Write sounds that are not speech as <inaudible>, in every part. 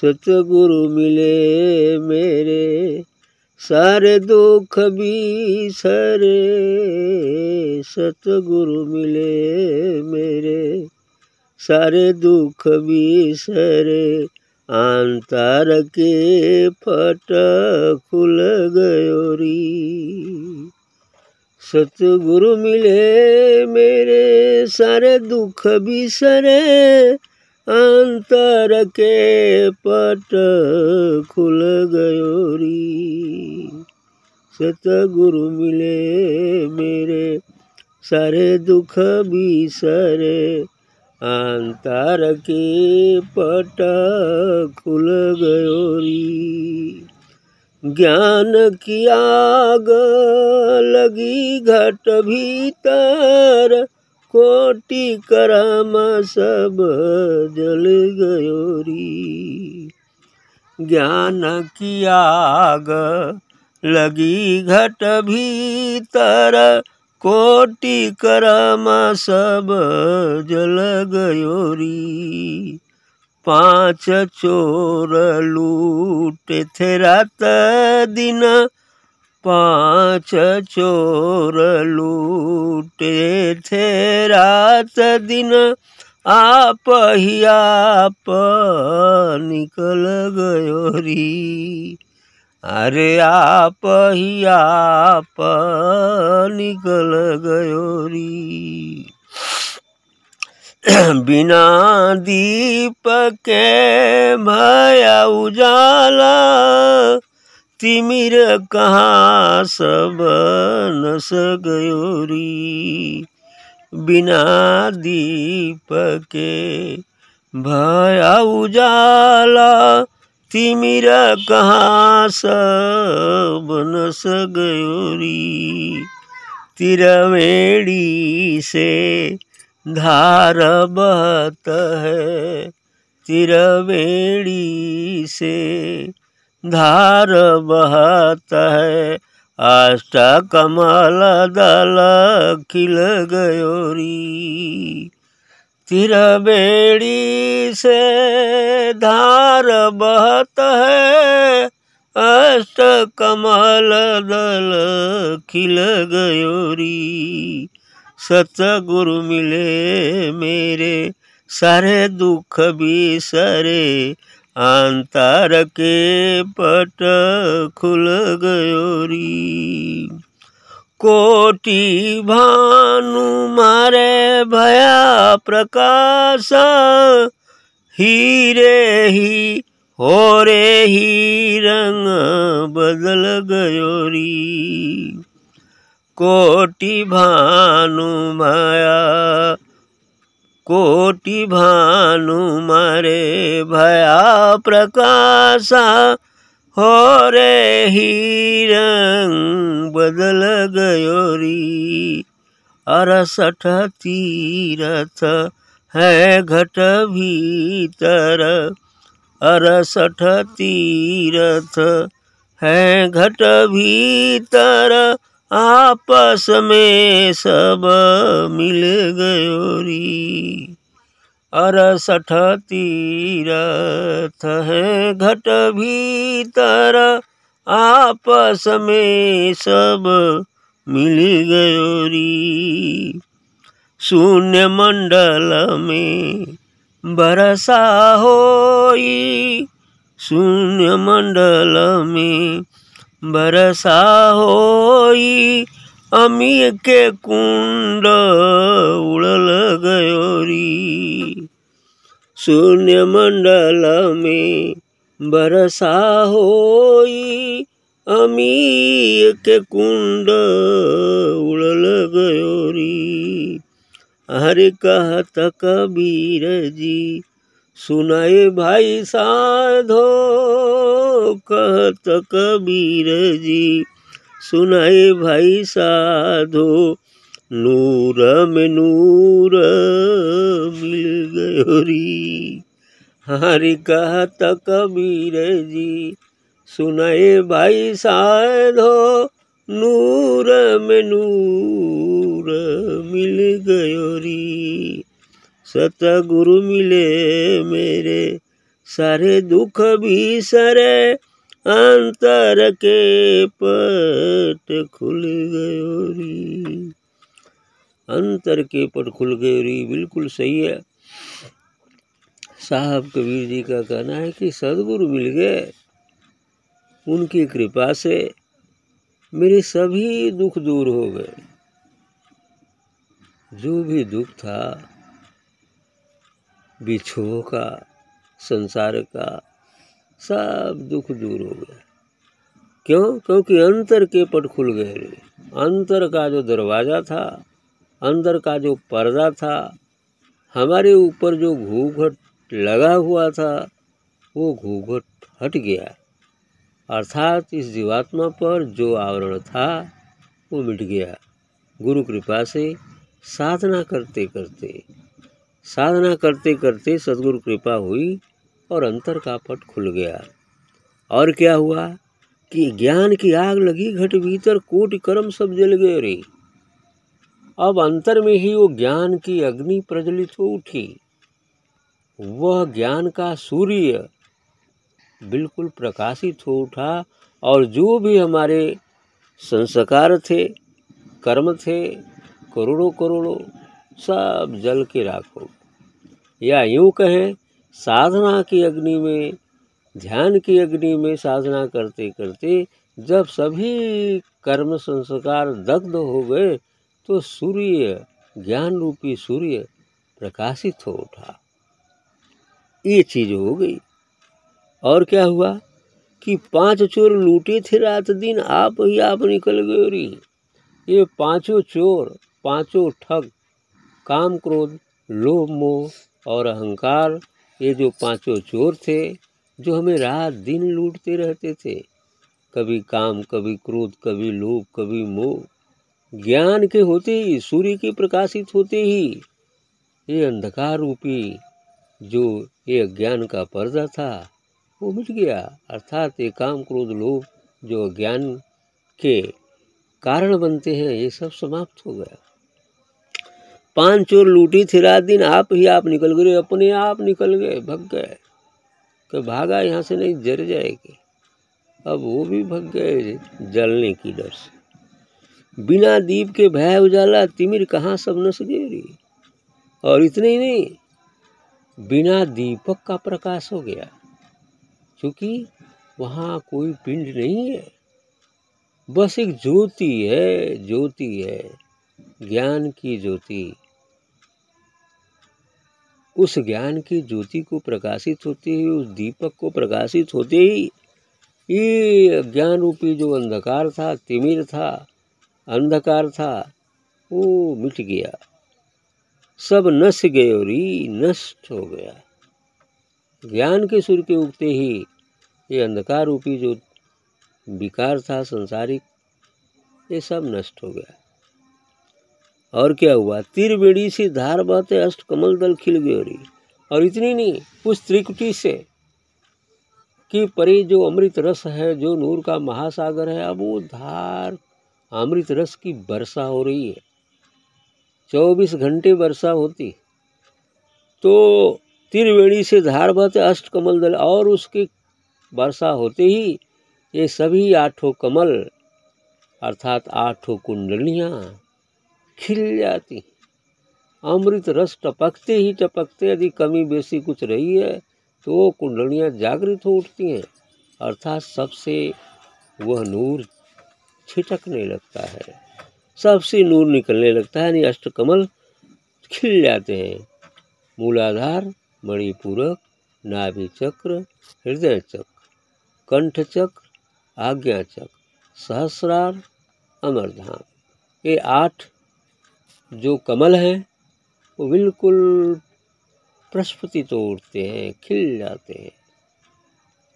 सतगुरु मिले मेरे, सारे दुख भी सरे। सतगुरु मिले मेरे, सारे दुख भी सरे। अंतर के फट खुल गयो री। सतगुरु मिले मेरे, सारे दुख बिसरे अंतर के पट खुल गयो री सतगुरु मिले मेरे, सारे दुख बिसरे। अंतर के पट खुल गयोरी। ज्ञान की आग लगी घट भीतर कोटि करम सब जल गयो री ज्ञान की आग लगी घट भीतर, कोटि करम सब जल गयो री पाँच चोर लूटे थे रात दिन पाँच चोर लूटे थे रात दिन। आप ही आप निकल गयो री। अरे आप ही आप निकल गयो री। बिना दीप के भया उजाला तिमिर कहाँ सब नस गयोरी? बिना दीप के भया उजाला, तिमिर कहाँ सब नस गयोरी? तिरवेड़ी से धार बहत है तिरवेड़ी से धार बहत है। अष्ट कमल दल खिल गयोरी तिर बेड़ी से धार बहत है। अष्ट कमल दल खिल गयोरी सतगुरु मिले मेरे, सारे दुख भी सरे अंतर के पट खुल गयोरी कोटि भानु मारे भया प्रकाश, हीरे ही हो रे ही रंग बदल गयोरी कोटि भानु माया कोटि भानु मारे भया प्रकाशा, हो रे ही रंग बदल गयोरी अरसठ तीरथ है घट भीतर, अरसठ तीरथ है घट भीतर। आपस में सब मिल गयोरी। अरसठ तीरथ है घट भीतर। आपस में सब मिल गयोरी। शून्य मंडल में बरसा होई। शून्य मंडल में बरसा होई अमी के कुंड उड़ल गयोरी शून्य मंडल में बरसा होई अमी के कुंड उड़ल गयोरी हरे कहत कबीर जी सुनाए भाई साधो, कहत कबीर जी। सुनाए भाई साधो, नूर में नूर मिल गयोरी हरि कहत कबीर जी सुनाए भाई साधो, नूर में नूर मिल गयो री। सतगुरु मिले मेरे। सारे दुख भी सरे, अंतर के पट खुल गयो री अंतर के पट खुल गए री बिल्कुल सही है। साहब कबीर जी का कहना है कि सदगुरु मिल गए, उनकी कृपा से मेरे सभी दुख दूर हो गए। जो भी दुख था बिछो का, संसार का सब दुख दूर हो गया। क्यों? क्योंकि अंतर के पट खुल गए अंतर का जो दरवाज़ा था अंदर का जो पर्दा था, हमारे ऊपर जो घूघट लगा हुआ था, वो घूघट हट गया। अर्थात इस जीवात्मा पर जो आवरण था, वो मिट गया। गुरु कृपा से साधना करते करते साधना करते करते सदगुरु कृपा हुई और अंतर का पट खुल गया। और क्या हुआ कि ज्ञान की आग लगी, घट भीतर कोट कर्म सब जल गए रे। अब अंतर में ही वो ज्ञान की अग्नि प्रज्वलित हो उठी। वह ज्ञान का सूर्य बिल्कुल प्रकाशित हो उठा और जो भी हमारे संस्कार थे, कर्म थे, करोड़ों करोड़ों सब जल के राख। हो या यूँ कहें, साधना की अग्नि में, ध्यान की अग्नि में साधना करते करते जब सभी कर्म संस्कार दग्ध हो गए तो सूर्य, ज्ञान रूपी सूर्य प्रकाशित हो उठा। ये चीज़ हो गई। और क्या हुआ कि पाँच चोर लूटे थे रात दिन, आप ही आप निकल गए ये पाँचों चोर, पाँचों ठग काम क्रोध, लोभ, मोह और अहंकार, ये जो पाँचों चोर थे, जो हमें रात दिन लूटते रहते थे, कभी काम, कभी क्रोध, कभी लोभ, कभी मोह, ज्ञान के होते ही, सूर्य के प्रकाशित होते ही, ये अंधकार रूपी, जो ये अज्ञान का पर्दा था, वो मिट गया। अर्थात ये काम, क्रोध, लोभ, जो अज्ञान के कारण बनते हैं, ये सब समाप्त हो गया। पाँच चोर लूटी थी रात दिन, आप ही आप निकल गए, अपने आप निकल गए, भग गए। कि भागा यहाँ से नहीं, जर जाएगी। अब वो भी भग गए जलने की डर से। बिना दीप के भय उजाला, तिमिर कहाँ सब नस गए और इतने ही नहीं, बिना दीपक का प्रकाश हो गया। क्योंकि वहाँ कोई पिंड नहीं है। बस एक ज्योति है ज्योति है, ज्ञान की ज्योति। उस ज्ञान की ज्योति को प्रकाशित होते ही उस दीपक को प्रकाशित होते ही, ये ज्ञान रूपी जो अंधकार था, तिमिर था, अंधकार था, वो मिट गया। सब नस गए और ही नष्ट हो गया। ज्ञान के सुर के उगते ही, ये अंधकार रूपी जो विकार था, संसारिक, ये सब नष्ट हो गया। और क्या हुआ? तिर बेड़ी से धार बहते अष्ट कमल दल खिल गए और इतनी नहीं, उस त्रिकुटी से कि परे जो अमृत रस है, जो नूर का महासागर है, अब वो धार अमृत रस की वर्षा हो रही है। चौबीस घंटे वर्षा होती। तो त्रिवेणी से धार बहते अष्ट कमल दल और उसकी वर्षा होते ही ये सभी आठों कमल, अर्थात आठों कुंडलियाँ खिल जाती। अमृत रस टपकते ही टपकते यदि कमी बेसी कुछ रही है तो वो कुंडलियाँ जागृत हो उठती हैं। अर्थात सबसे वह नूर छिटकने लगता है। सबसे नूर निकलने लगता है, यानी अष्टकमल खिल जाते हैं। मूलाधार, मणिपूरक, नाभि चक्र, हृदय चक्र, कंठ चक्र, आज्ञा चक्र, सहस्रार, अमरधाम। ये आठ जो कमल हैं, वो बिल्कुल प्रस्फुति तो उठते हैं, खिल जाते हैं।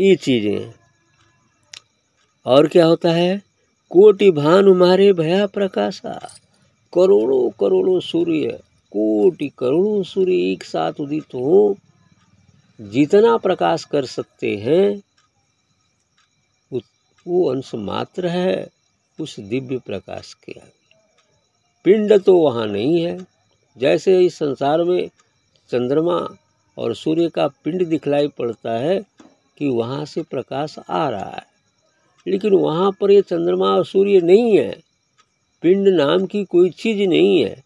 ये चीज़ें। और क्या होता है? कोटि भानु मारे भया प्रकाशा। करोड़ों करोड़ों सूर्य, कोटि करोड़ों सूर्य एक साथ उदित हो। जितना प्रकाश कर सकते हैं, वो अंश मात्र है उस दिव्य प्रकाश के आगे पिंड तो वहाँ नहीं है। जैसे इस संसार में चंद्रमा और सूर्य का पिंड दिखलाई पड़ता है कि वहाँ से प्रकाश आ रहा है। लेकिन वहाँ पर ये चंद्रमा और सूर्य नहीं है। पिंड नाम की कोई चीज़ नहीं है।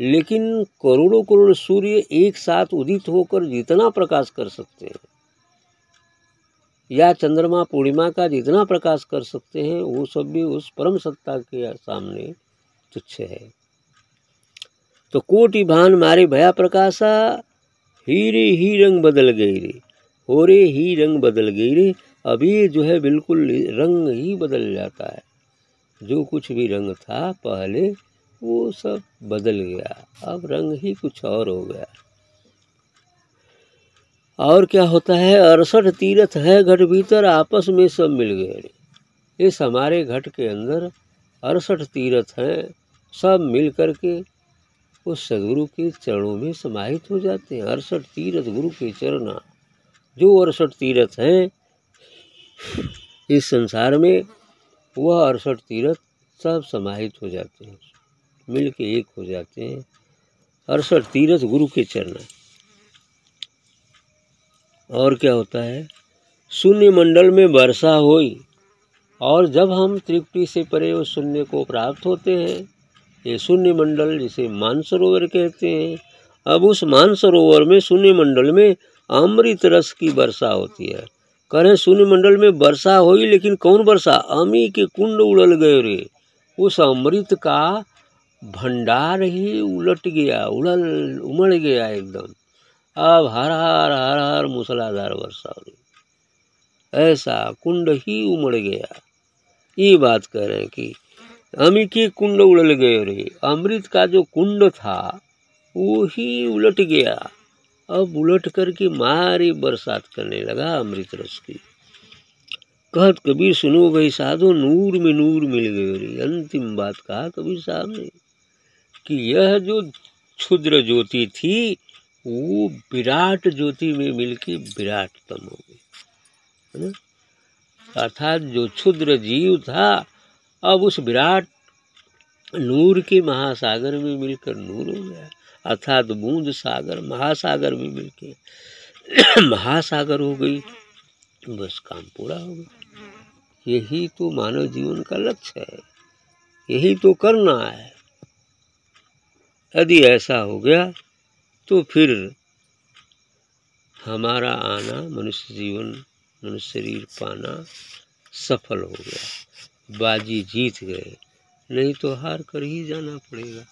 लेकिन करोड़ों करोड़ सूर्य एक साथ उदित होकर जितना प्रकाश कर सकते हैं, या चंद्रमा पूर्णिमा का जितना प्रकाश कर सकते हैं, वो सब भी उस परम सत्ता के सामने तुच्छ है। तो कोटि भान मारे भया प्रकाशा, हीरे ही रंग बदल गए रे हो रे ही रंग बदल गई रे, अभी जो है बिल्कुल रंग ही बदल जाता है। जो कुछ भी रंग था पहले, वो सब बदल गया, अब रंग ही कुछ और हो गया। और क्या होता है, अड़सठ तीर्थ है घट भीतर, आपस में सब मिल गए इस हमारे घट के अंदर अड़सठ तीर्थ हैं। सब मिल कर के उस सदगुरु के चरणों में समाहित हो जाते हैं। अड़सठ तीर्थ गुरु के चरण, जो अड़सठ तीरथ हैं, इस संसार में वह अड़सठ तीर्थ सब समाहित हो जाते हैं मिल के एक हो जाते हैं। अड़सठ तीर्थ गुरु के चरण। और क्या होता है? शून्य मंडल में वर्षा हुई, और जब हम त्रिपुटी से परे उस शून्य को प्राप्त होते हैं ये शून्य मंडल जिसे मानसरोवर कहते हैं, अब उस मानसरोवर में शून्य मंडल में अमृत रस की वर्षा होती है। करें शून्य मंडल में वर्षा हुई, लेकिन कौन वर्षा? अमी के कुंड उड़ल गए रे। उस अमृत का भंडार ही उलट गया, उड़ल, उमड़ गया एकदम। अब हर हर हर हर मूसलाधार वर्षा हो रही ऐसा कुंड ही उमड़ गया। ये बात कह रहे हैं कि अमी के कुंड उड़ल गए रे। अमृत का जो कुंड था, वो ही उलट गया। अब उलट करके मारी बरसात करने लगा अमृत रस की। कहत कबीर, सुनो भाई साधो, नूर में नूर मिल गए रे। अंतिम बात कहा कबीर साहब ने कि यह जो क्षुद्र ज्योति थी, वो विराट ज्योति में मिलके विराटतम हो गई। है ना? अर्थात जो क्षुद्र जीव था अब उस विराट नूर के महासागर में मिलकर नूर हो गया। अर्थात बूंद सागर, महासागर में मिलके <clears throat> महासागर हो गई। बस काम पूरा हो गया। यही तो मानव जीवन का लक्ष्य है। यही तो करना है। यदि ऐसा हो गया तो फिर हमारा आना, मनुष्य जीवन, मनुष्य शरीर पाना सफल हो गया। बाजी जीत गए। नहीं तो हार कर ही जाना पड़ेगा।